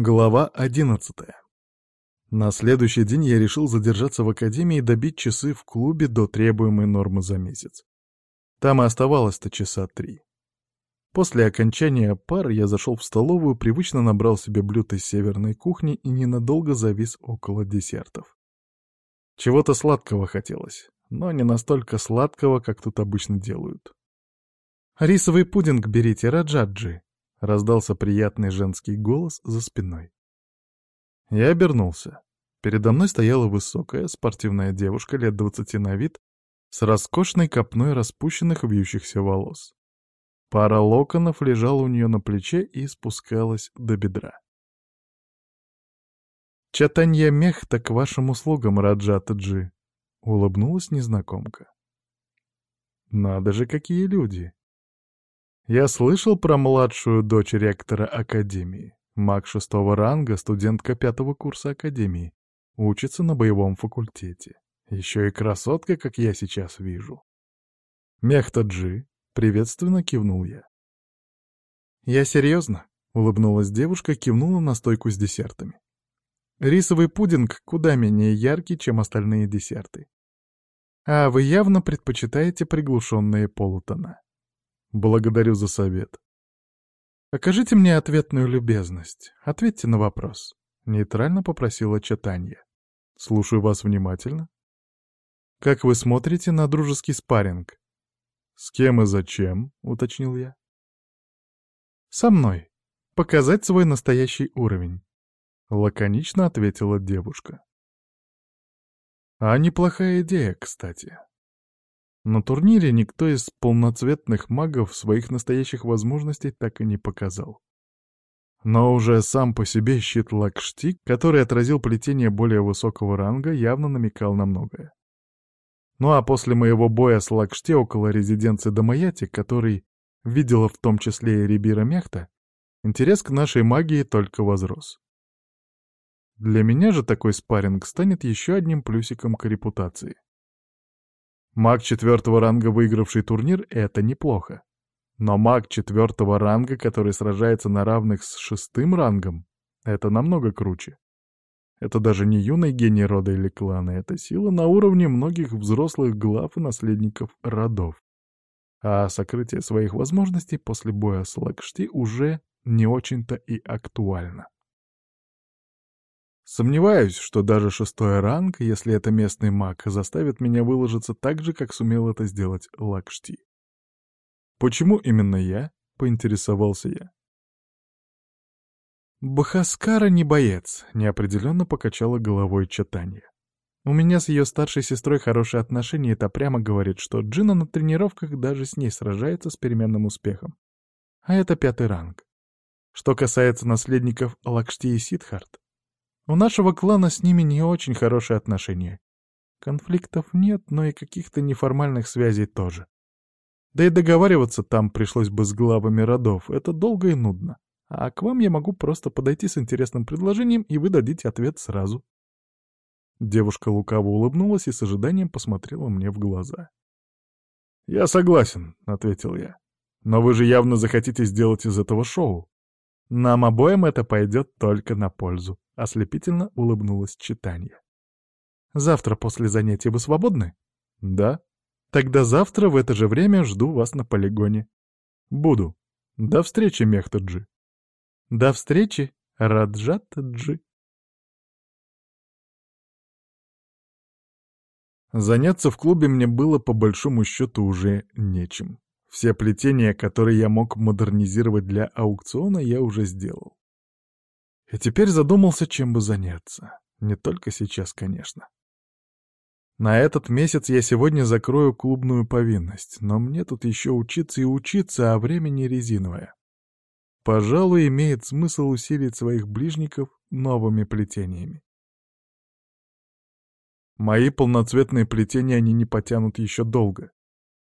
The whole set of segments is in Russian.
Глава одиннадцатая. На следующий день я решил задержаться в академии и добить часы в клубе до требуемой нормы за месяц. Там и оставалось-то часа три. После окончания пар я зашел в столовую, привычно набрал себе блюд из северной кухни и ненадолго завис около десертов. Чего-то сладкого хотелось, но не настолько сладкого, как тут обычно делают. «Рисовый пудинг берите, Раджаджи», — раздался приятный женский голос за спиной. Я обернулся. Передо мной стояла высокая, спортивная девушка лет двадцати на вид, с роскошной копной распущенных вьющихся волос. Пара локонов лежала у нее на плече и спускалась до бедра. «Чатанья Мехта к вашим услугам, Раджата-джи», — улыбнулась незнакомка. «Надо же, какие люди!» Я слышал про младшую дочь ректора Академии. Маг шестого ранга, студентка пятого курса Академии. Учится на боевом факультете. Еще и красотка, как я сейчас вижу. Мехта Джи, приветственно кивнул я. «Я серьезно?» — улыбнулась девушка, кивнула на стойку с десертами. «Рисовый пудинг куда менее яркий, чем остальные десерты. А вы явно предпочитаете приглушенные полутона. Благодарю за совет. Окажите мне ответную любезность. Ответьте на вопрос. Нейтрально попросила Чатанья. Слушаю вас внимательно. Как вы смотрите на дружеский спарринг? С кем и зачем? Уточнил я. Со мной. Показать свой настоящий уровень. Лаконично ответила девушка. А неплохая идея, кстати. На турнире никто из полноцветных магов своих настоящих возможностей так и не показал. Но уже сам по себе щит Лакшти, который отразил плетение более высокого ранга, явно намекал на многое. Ну а после моего боя с Лакшти около резиденции Дамаяти, который видела в том числе и Рибира Мехта, интерес к нашей магии только возрос. Для меня же такой спарринг станет еще одним плюсиком к репутации. Маг четвертого ранга, выигравший турнир, — это неплохо. Но маг четвертого ранга, который сражается на равных с шестым рангом, это намного круче. Это даже не юный гений рода или клана, это сила на уровне многих взрослых глав и наследников родов. А сокрытие своих возможностей после боя с Лакшти уже не очень-то и актуально. Сомневаюсь, что даже шестой ранг, если это местный маг, заставит меня выложиться так же, как сумел это сделать Лакшти. «Почему именно я?» — поинтересовался я. «Бахаскара не боец», — неопределенно покачала головой Чатанья. «У меня с ее старшей сестрой хорошие отношения, и это прямо говорит, что Джина на тренировках даже с ней сражается с переменным успехом. А это пятый ранг. Что касается наследников Лакшти и Сидхарт, у нашего клана с ними не очень хорошие отношения. Конфликтов нет, но и каких-то неформальных связей тоже. Да и договариваться там пришлось бы с главами родов, это долго и нудно. А к вам я могу просто подойти с интересным предложением, и вы дадите ответ сразу. Девушка лукаво улыбнулась и с ожиданием посмотрела мне в глаза. «Я согласен», — ответил я. «Но вы же явно захотите сделать из этого шоу. Нам обоим это пойдет только на пользу», — ослепительно улыбнулась читанье. «Завтра после занятий вы свободны?» «Да». «Тогда завтра в это же время жду вас на полигоне». «Буду. До встречи, Мехтаджи». «До встречи, Раджат-джи». Заняться в клубе мне было по большому счету уже нечем. Все плетения, которые я мог модернизировать для аукциона, я уже сделал. И теперь задумался, чем бы заняться. Не только сейчас, конечно. На этот месяц я сегодня закрою клубную повинность, но мне тут еще учиться и учиться, а время не резиновое. Пожалуй, имеет смысл усилить своих ближников новыми плетениями. Мои полноцветные плетения они не потянут еще долго.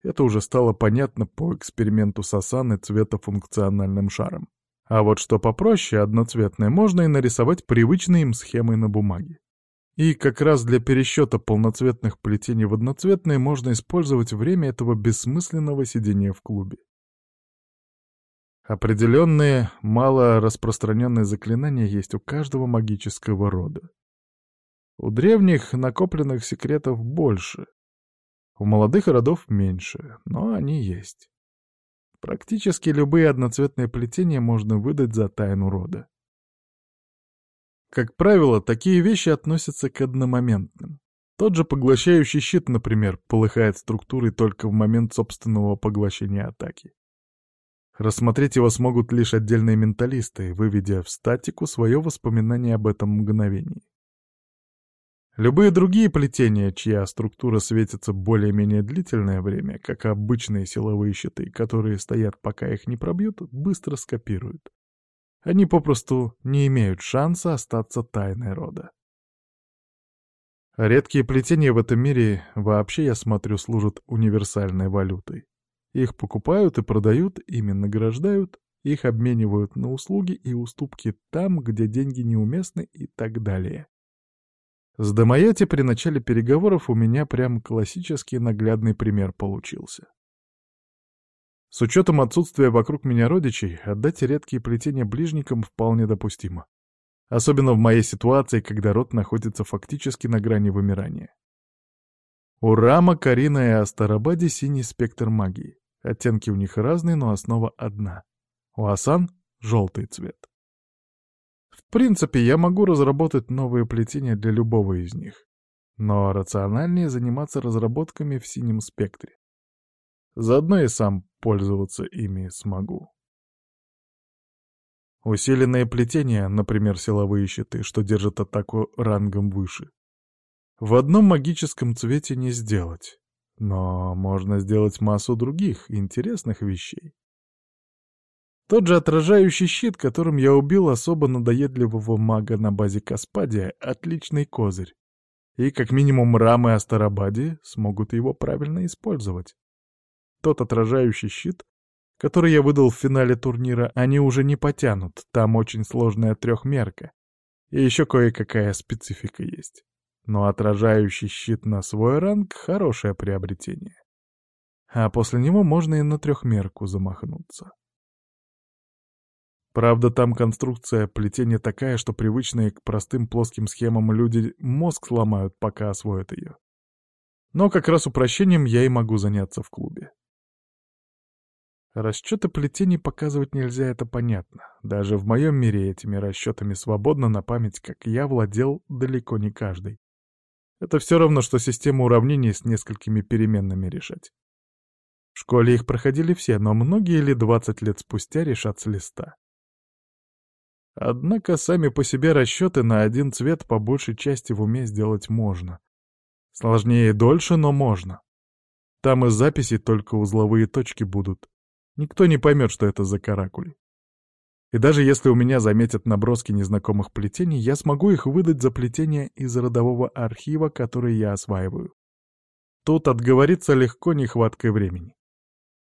Это уже стало понятно по эксперименту Сасаны цветофункциональным шаром. А вот что попроще, одноцветное, можно и нарисовать привычной им схемой на бумаге. И как раз для пересчета полноцветных плетений в одноцветные можно использовать время этого бессмысленного сидения в клубе. Определенные, мало распространенные заклинания есть у каждого магического рода. У древних накопленных секретов больше, у молодых родов меньше, но они есть. Практически любые одноцветные плетения можно выдать за тайну рода. Как правило, такие вещи относятся к одномоментным. Тот же поглощающий щит, например, полыхает структурой только в момент собственного поглощения атаки. Рассмотреть его смогут лишь отдельные менталисты, выведя в статику свое воспоминание об этом мгновении. Любые другие плетения, чья структура светится более-менее длительное время, как обычные силовые щиты, которые стоят, пока их не пробьют, быстро скопируют. Они попросту не имеют шанса остаться тайной рода. Редкие плетения в этом мире вообще, я смотрю, служат универсальной валютой. Их покупают и продают, ими награждают, их обменивают на услуги и уступки там, где деньги неуместны и так далее. С Дамаяти при начале переговоров у меня прям классический наглядный пример получился. С учетом отсутствия вокруг меня родичей, отдать редкие плетения ближникам вполне допустимо. Особенно в моей ситуации, когда род находится фактически на грани вымирания. У Рама, Карина и Астарабаде синий спектр магии. Оттенки у них разные, но основа одна. У Асан — желтый цвет. В принципе, я могу разработать новые плетения для любого из них. Но рациональнее заниматься разработками в синем спектре. Заодно и сам пользоваться ими смогу. Усиленные плетения, например, силовые щиты, что держат атаку рангом выше. В одном магическом цвете не сделать, но можно сделать массу других интересных вещей. Тот же отражающий щит, которым я убил особо надоедливого мага на базе Каспадия, отличный козырь. И как минимум рамы Астарабади смогут его правильно использовать. Тот отражающий щит, который я выдал в финале турнира, они уже не потянут, там очень сложная трехмерка. И еще кое-какая специфика есть. Но отражающий щит на свой ранг — хорошее приобретение. А после него можно и на трехмерку замахнуться. Правда, там конструкция плетения такая, что привычные к простым плоским схемам люди мозг сломают, пока освоят ее. Но как раз упрощением я и могу заняться в клубе. Расчеты плетений показывать нельзя, это понятно. Даже в моем мире этими расчетами свободно на память, как я, владел далеко не каждый. Это все равно, что систему уравнений с несколькими переменными решать. В школе их проходили все, но многие или 20 лет спустя решат с листа. Однако сами по себе расчеты на один цвет по большей части в уме сделать можно. Сложнее и дольше, но можно. Там из записи только узловые точки будут. Никто не поймет, что это за каракули. И даже если у меня заметят наброски незнакомых плетений, я смогу их выдать за плетения из родового архива, который я осваиваю. Тут отговориться легко нехваткой времени.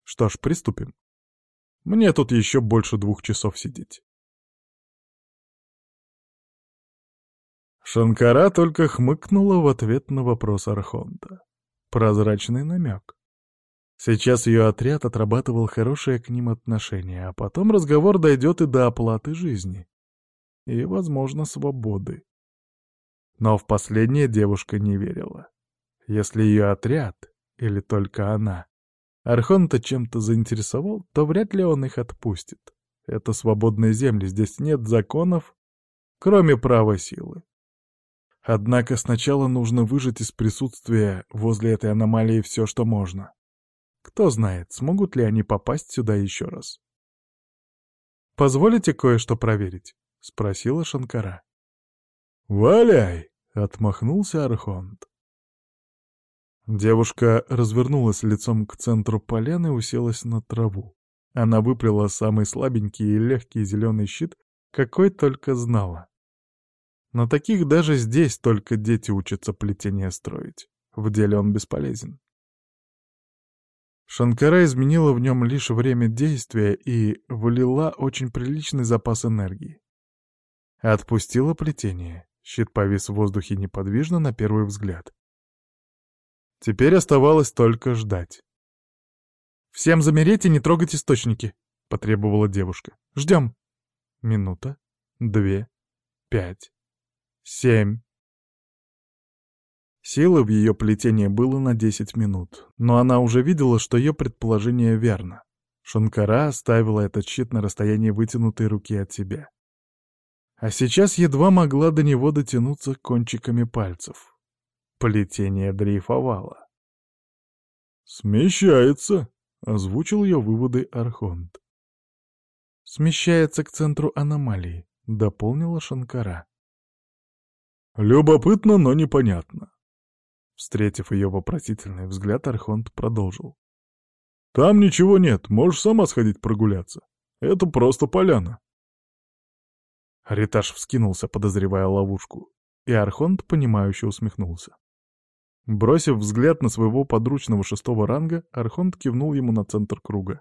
Что ж, приступим. Мне тут еще больше двух часов сидеть. Шанкара только хмыкнула в ответ на вопрос Архонта. Прозрачный намек. Сейчас ее отряд отрабатывал хорошее к ним отношение, а потом разговор дойдет и до оплаты жизни. И, возможно, свободы. Но в последнее девушка не верила. Если ее отряд, или только она, Архонта чем-то заинтересовал, то вряд ли он их отпустит. Это свободные земли, здесь нет законов, кроме права силы. Однако сначала нужно выжать из присутствия возле этой аномалии все, что можно. Кто знает, смогут ли они попасть сюда еще раз. «Позволите кое-что проверить?» — спросила Шанкара. «Валяй!» — отмахнулся Архонт. Девушка развернулась лицом к центру поляны и уселась на траву. Она выплела самый слабенький и легкий зеленый щит, какой только знала. На таких даже здесь только дети учатся плетение строить. В деле он бесполезен. Шанкара изменила в нем лишь время действия и влила очень приличный запас энергии. Отпустила плетение. Щит повис в воздухе неподвижно на первый взгляд. Теперь оставалось только ждать. «Всем замереть и не трогать источники», — потребовала девушка. «Ждем». Минута, две, пять, семь. Силы в ее плетении было на десять минут, но она уже видела, что ее предположение верно. Шанкара оставила этот щит на расстоянии вытянутой руки от себя. А сейчас едва могла до него дотянуться кончиками пальцев. Плетение дрейфовало. «Смещается», — озвучил ее выводы Архонт. «Смещается к центру аномалии», — дополнила Шанкара. «Любопытно, но непонятно». Встретив ее вопросительный взгляд, Архонт продолжил. «Там ничего нет, можешь сама сходить прогуляться. Это просто поляна». Риташ вскинулся, подозревая ловушку, и Архонт, понимающе усмехнулся. Бросив взгляд на своего подручного шестого ранга, Архонт кивнул ему на центр круга.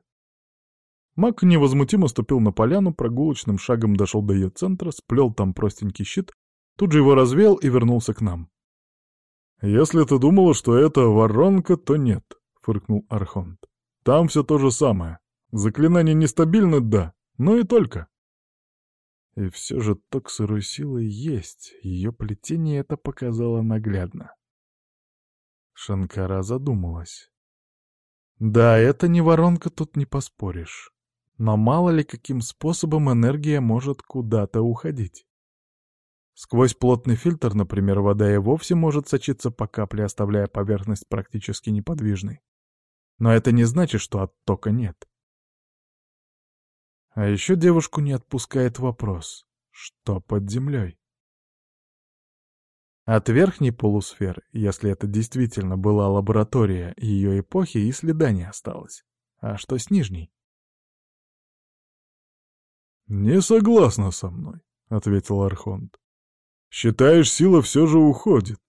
Маг невозмутимо ступил на поляну, прогулочным шагом дошел до ее центра, сплел там простенький щит, тут же его развеял и вернулся к нам. «Если ты думала, что это воронка, то нет», — фыркнул Архонт. «Там все то же самое. Заклинание нестабильно, да, но и только». И все же ток сырой силы есть, ее плетение это показало наглядно. Шанкара задумалась. Да, это не воронка, тут не поспоришь. Но мало ли каким способом энергия может куда-то уходить. Сквозь плотный фильтр, например, вода и вовсе может сочиться по капле, оставляя поверхность практически неподвижной. Но это не значит, что оттока нет. А еще девушку не отпускает вопрос, что под землей? От верхней полусферы, если это действительно была лаборатория ее эпохи, и следа не осталось. А что с нижней? «Не согласна со мной», — ответил Архонт. «Считаешь, сила все же уходит?»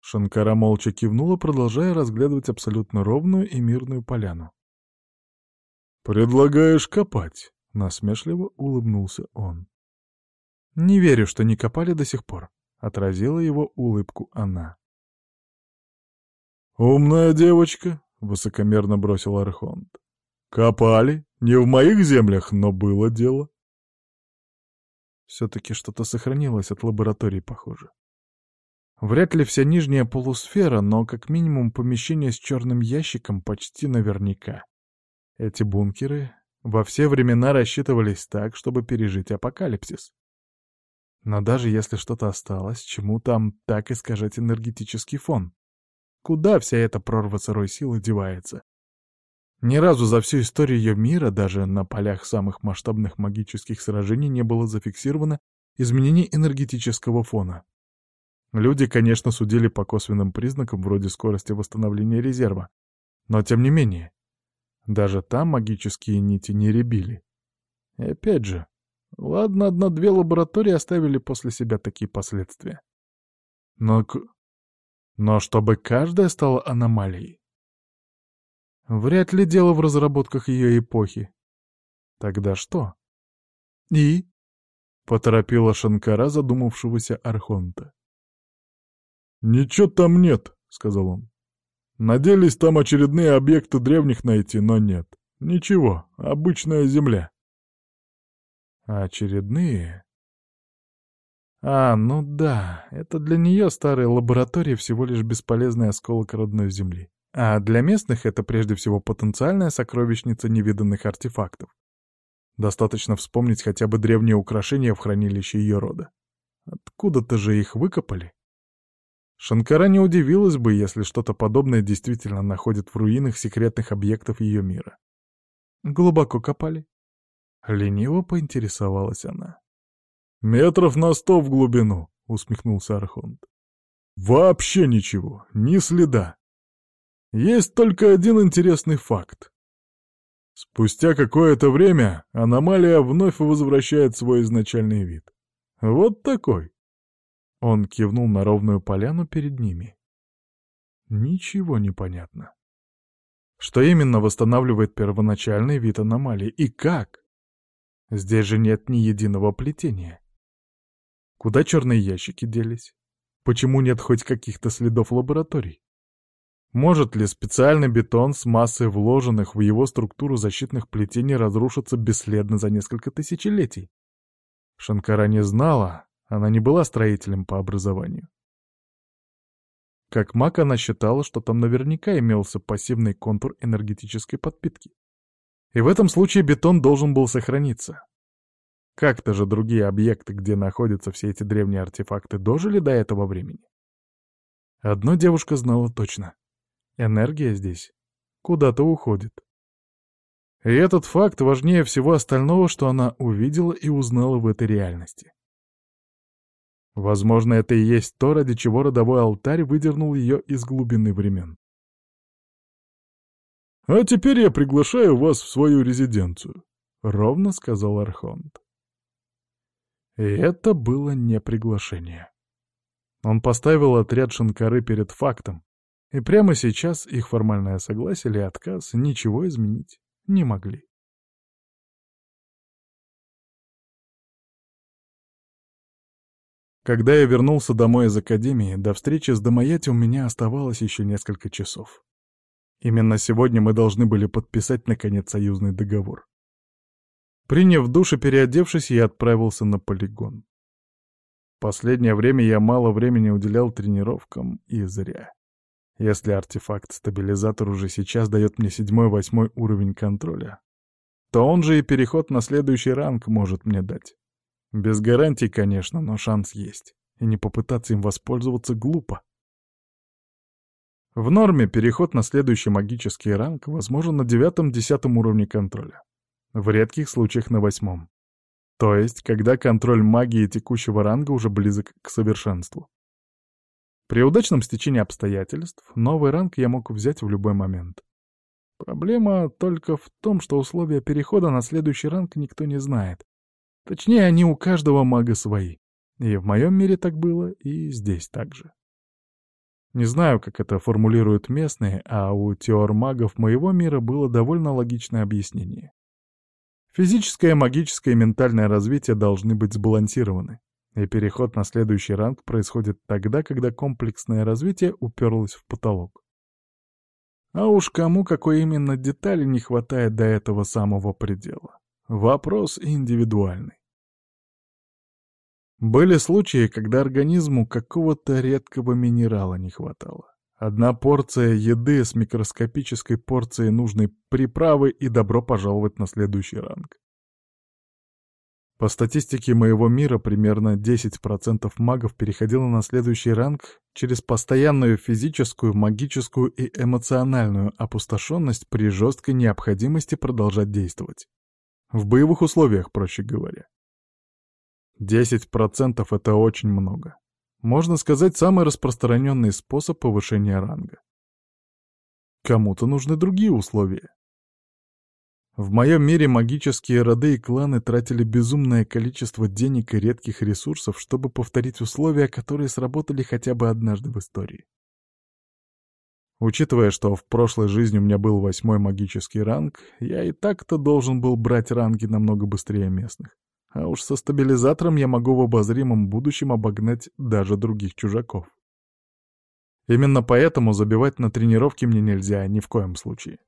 Шанкара молча кивнула, продолжая разглядывать абсолютно ровную и мирную поляну. «Предлагаешь копать?» — насмешливо улыбнулся он. «Не верю, что не копали до сих пор», — отразила его улыбку она. «Умная девочка», — высокомерно бросил Архонт. «Копали. Не в моих землях, но было дело». Все-таки что-то сохранилось от лаборатории, похоже. Вряд ли вся нижняя полусфера, но как минимум помещение с черным ящиком почти наверняка. Эти бункеры во все времена рассчитывались так, чтобы пережить апокалипсис. Но даже если что-то осталось, чему там так искажать энергетический фон? Куда вся эта прорва сырой силы девается? Ни разу за всю историю ее мира, даже на полях самых масштабных магических сражений, не было зафиксировано изменений энергетического фона. Люди, конечно, судили по косвенным признакам вроде скорости восстановления резерва, но тем не менее, даже там магические нити не ребили. И опять же, ладно, одна-две лаборатории оставили после себя такие последствия. Но, но чтобы каждая стала аномалией, Вряд ли дело в разработках ее эпохи. Тогда что? И? Поторопила Шанкара задумавшегося Архонта. «Ничего там нет», — сказал он. «Надеялись там очередные объекты древних найти, но нет. Ничего, обычная земля». «Очередные?» А, ну да, это для нее старая лаборатория всего лишь бесполезный осколок родной земли. А для местных это прежде всего потенциальная сокровищница невиданных артефактов. Достаточно вспомнить хотя бы древние украшения в хранилище ее рода. Откуда-то же их выкопали. Шанкара не удивилась бы, если что-то подобное действительно находит в руинах секретных объектов ее мира. Глубоко копали. Лениво поинтересовалась она. «Метров на сто в глубину», — усмехнулся Архонт. «Вообще ничего, ни следа. Есть только один интересный факт. Спустя какое-то время аномалия вновь возвращает свой изначальный вид. Вот такой. Он кивнул на ровную поляну перед ними. Ничего не понятно. Что именно восстанавливает первоначальный вид аномалии и как? Здесь же нет ни единого плетения. Куда черные ящики делись? Почему нет хоть каких-то следов лабораторий? Может ли специальный бетон с массой вложенных в его структуру защитных плетений разрушиться бесследно за несколько тысячелетий? Шанкара не знала, она не была строителем по образованию. Как маг она считала, что там наверняка имелся пассивный контур энергетической подпитки. И в этом случае бетон должен был сохраниться. Как-то же другие объекты, где находятся все эти древние артефакты, дожили до этого времени. Одно девушка знала точно. Энергия здесь куда-то уходит. И этот факт важнее всего остального, что она увидела и узнала в этой реальности. Возможно, это и есть то, ради чего родовой алтарь выдернул ее из глубины времен. «А теперь я приглашаю вас в свою резиденцию», — ровно сказал Архонт. И это было не приглашение. Он поставил отряд Шанкары перед фактом, и прямо сейчас их формальное согласие или отказ ничего изменить не могли. Когда я вернулся домой из академии, до встречи с Домаяти у меня оставалось еще несколько часов. Именно сегодня мы должны были подписать, наконец, союзный договор. Приняв душ и переодевшись, я отправился на полигон. Последнее время я мало времени уделял тренировкам, и зря. Если артефакт-стабилизатор уже сейчас дает мне седьмой-восьмой уровень контроля, то он же и переход на следующий ранг может мне дать. Без гарантий, конечно, но шанс есть, и не попытаться им воспользоваться глупо. В норме переход на следующий магический ранг возможен на девятом-десятом уровне контроля. В редких случаях на восьмом. То есть, когда контроль магии текущего ранга уже близок к совершенству. При удачном стечении обстоятельств новый ранг я мог взять в любой момент. Проблема только в том, что условия перехода на следующий ранг никто не знает. Точнее, они у каждого мага свои. И в моем мире так было, и здесь так же. Не знаю, как это формулируют местные, а у теор-магов моего мира было довольно логичное объяснение. Физическое, магическое и ментальное развитие должны быть сбалансированы, и переход на следующий ранг происходит тогда, когда комплексное развитие уперлось в потолок. А уж кому какой именно детали не хватает до этого самого предела. Вопрос индивидуальный. Были случаи, когда организму какого-то редкого минерала не хватало. Одна порция еды с микроскопической порцией нужной приправы и добро пожаловать на следующий ранг. По статистике моего мира, примерно 10% магов переходило на следующий ранг через постоянную физическую, магическую и эмоциональную опустошенность при жесткой необходимости продолжать действовать. В боевых условиях, проще говоря. 10% — это очень много. Можно сказать, самый распространенный способ повышения ранга. Кому-то нужны другие условия. В моем мире магические роды и кланы тратили безумное количество денег и редких ресурсов, чтобы повторить условия, которые сработали хотя бы однажды в истории. Учитывая, что в прошлой жизни у меня был восьмой магический ранг, я и так-то должен был брать ранги намного быстрее местных. А уж со стабилизатором я могу в обозримом будущем обогнать даже других чужаков. Именно поэтому забивать на тренировки мне нельзя ни в коем случае.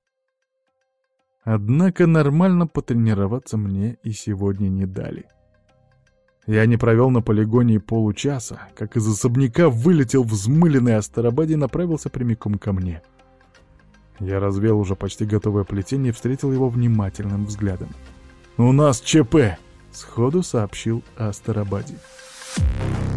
Однако нормально потренироваться мне и сегодня не дали. Я не провел на полигоне и получаса, как из особняка вылетел взмыленный Астарабаде и направился прямиком ко мне. Я развел уже почти готовое плетение и встретил его внимательным взглядом. «У нас ЧП!» — сходу сообщил Астарабаде. «Астарабаде».